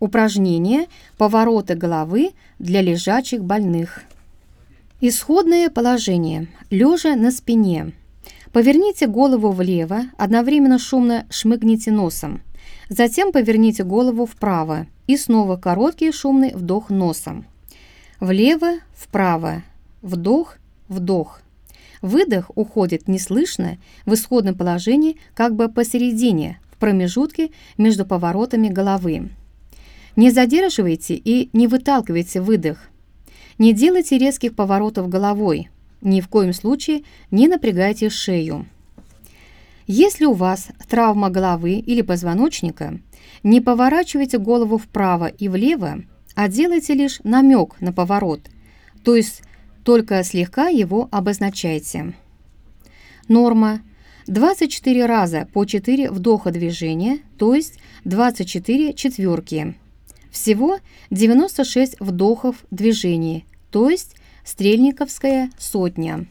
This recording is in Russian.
Упражнение «Повороты головы для лежачих больных». Исходное положение. Лежа на спине. Поверните голову влево, одновременно шумно шмыгните носом. Затем поверните голову вправо и снова короткий шумный вдох носом. Влево, вправо, вдох, вдох. Выдох уходит неслышно в исходном положении как бы посередине, в промежутке между поворотами головы. Не задерживайте и не выталкивайте выдох. Не делайте резких поворотов головой. Ни в коем случае не напрягайте шею. Если у вас травма головы или позвоночника, не поворачивайте голову вправо и влево, а делайте лишь намек на поворот, то есть только слегка его обозначайте. Норма 24 раза по 4 вдоха движения, то есть 24 четверки. Всего 96 вдохов движений, то есть стрельниковская сотня.